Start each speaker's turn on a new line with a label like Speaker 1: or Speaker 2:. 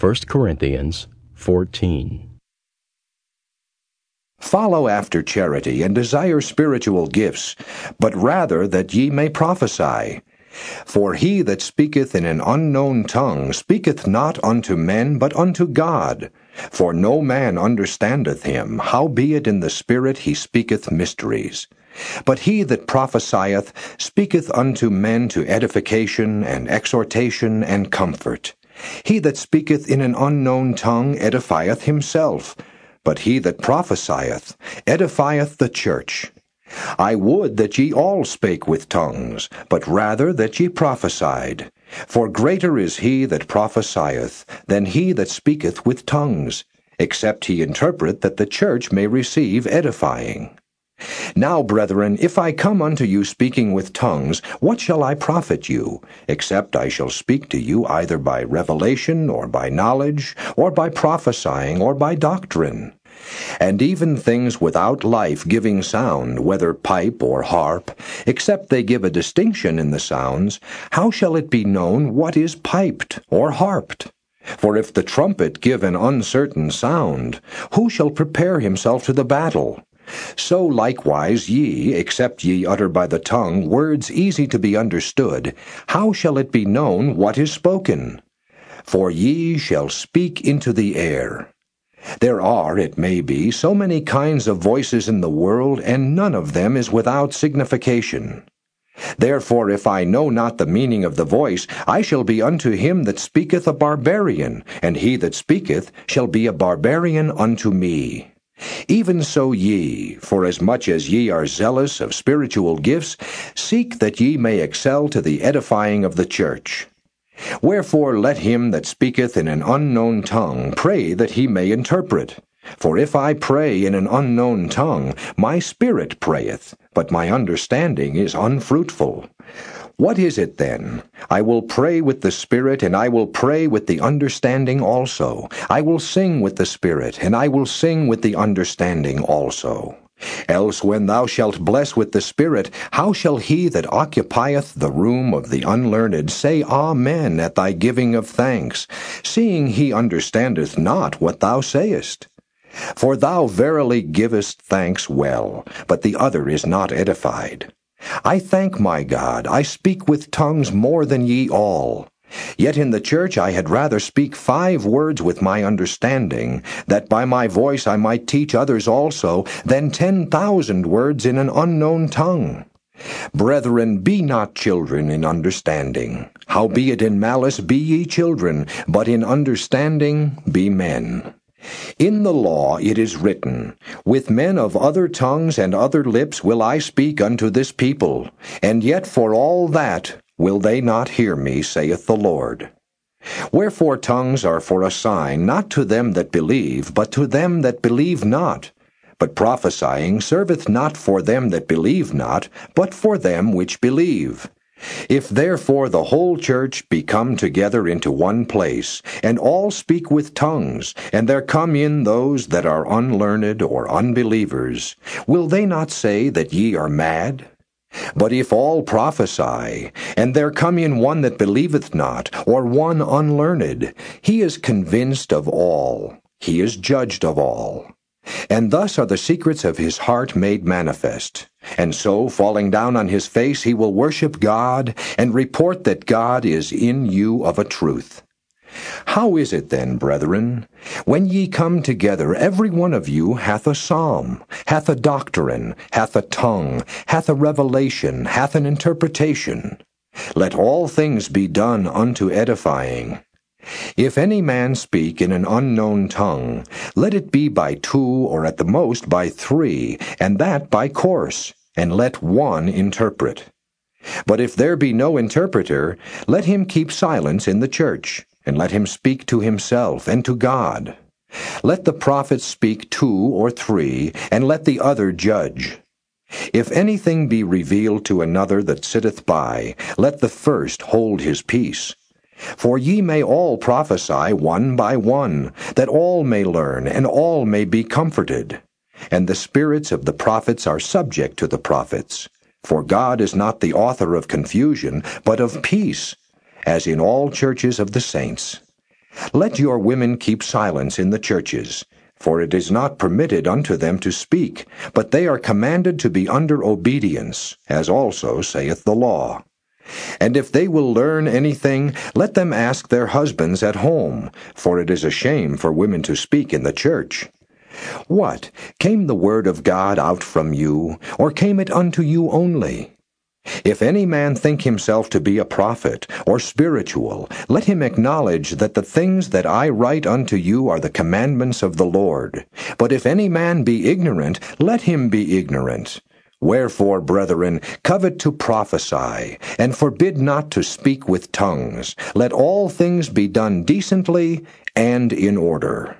Speaker 1: 1 Corinthians 14.
Speaker 2: Follow after charity, and desire spiritual gifts, but rather that ye may prophesy. For he that speaketh in an unknown tongue speaketh not unto men, but unto God. For no man understandeth him, howbeit in the Spirit he speaketh mysteries. But he that prophesieth speaketh unto men to edification and exhortation and comfort. He that speaketh in an unknown tongue edifieth himself but he that prophesieth edifieth the church. I would that ye all spake with tongues, but rather that ye prophesied. For greater is he that prophesieth than he that speaketh with tongues, except he interpret that the church may receive edifying. Now, brethren, if I come unto you speaking with tongues, what shall I profit you, except I shall speak to you either by revelation, or by knowledge, or by prophesying, or by doctrine? And even things without life giving sound, whether pipe or harp, except they give a distinction in the sounds, how shall it be known what is piped or harped? For if the trumpet give an uncertain sound, who shall prepare himself to the battle? So likewise ye, except ye utter by the tongue words easy to be understood, how shall it be known what is spoken? For ye shall speak into the air. There are, it may be, so many kinds of voices in the world, and none of them is without signification. Therefore, if I know not the meaning of the voice, I shall be unto him that speaketh a barbarian, and he that speaketh shall be a barbarian unto me. Even so ye, forasmuch as ye are zealous of spiritual gifts, seek that ye may excel to the edifying of the church. Wherefore let him that speaketh in an unknown tongue pray that he may interpret. For if I pray in an unknown tongue, my spirit prayeth, but my understanding is unfruitful. What is it then? I will pray with the Spirit, and I will pray with the understanding also. I will sing with the Spirit, and I will sing with the understanding also. Else when thou shalt bless with the Spirit, how shall he that occupieth the room of the unlearned say Amen at thy giving of thanks, seeing he understandeth not what thou sayest? For thou verily givest thanks well, but the other is not edified. I thank my God, I speak with tongues more than ye all. Yet in the church I had rather speak five words with my understanding, that by my voice I might teach others also, than ten thousand words in an unknown tongue. Brethren, be not children in understanding. Howbeit in malice be ye children, but in understanding be men. In the law it is written, With men of other tongues and other lips will I speak unto this people, and yet for all that will they not hear me, saith the Lord. Wherefore tongues are for a sign, not to them that believe, but to them that believe not. But prophesying serveth not for them that believe not, but for them which believe. If therefore the whole church be come together into one place, and all speak with tongues, and there come in those that are unlearned or unbelievers, will they not say that ye are mad? But if all prophesy, and there come in one that believeth not, or one unlearned, he is convinced of all, he is judged of all. And thus are the secrets of his heart made manifest. And so, falling down on his face, he will worship God, and report that God is in you of a truth. How is it then, brethren? When ye come together, every one of you hath a psalm, hath a doctrine, hath a tongue, hath a revelation, hath an interpretation. Let all things be done unto edifying. If any man speak in an unknown tongue, let it be by two or at the most by three, and that by course, and let one interpret. But if there be no interpreter, let him keep silence in the church, and let him speak to himself and to God. Let the prophets speak two or three, and let the other judge. If anything be revealed to another that sitteth by, let the first hold his peace. For ye may all prophesy one by one, that all may learn, and all may be comforted. And the spirits of the prophets are subject to the prophets. For God is not the author of confusion, but of peace, as in all churches of the saints. Let your women keep silence in the churches, for it is not permitted unto them to speak, but they are commanded to be under obedience, as also saith the law. And if they will learn anything, let them ask their husbands at home, for it is a shame for women to speak in the church. What? Came the word of God out from you, or came it unto you only? If any man think himself to be a prophet, or spiritual, let him acknowledge that the things that I write unto you are the commandments of the Lord. But if any man be ignorant, let him be ignorant. Wherefore, brethren, covet to prophesy, and forbid not to speak with tongues. Let all things be done decently and in order.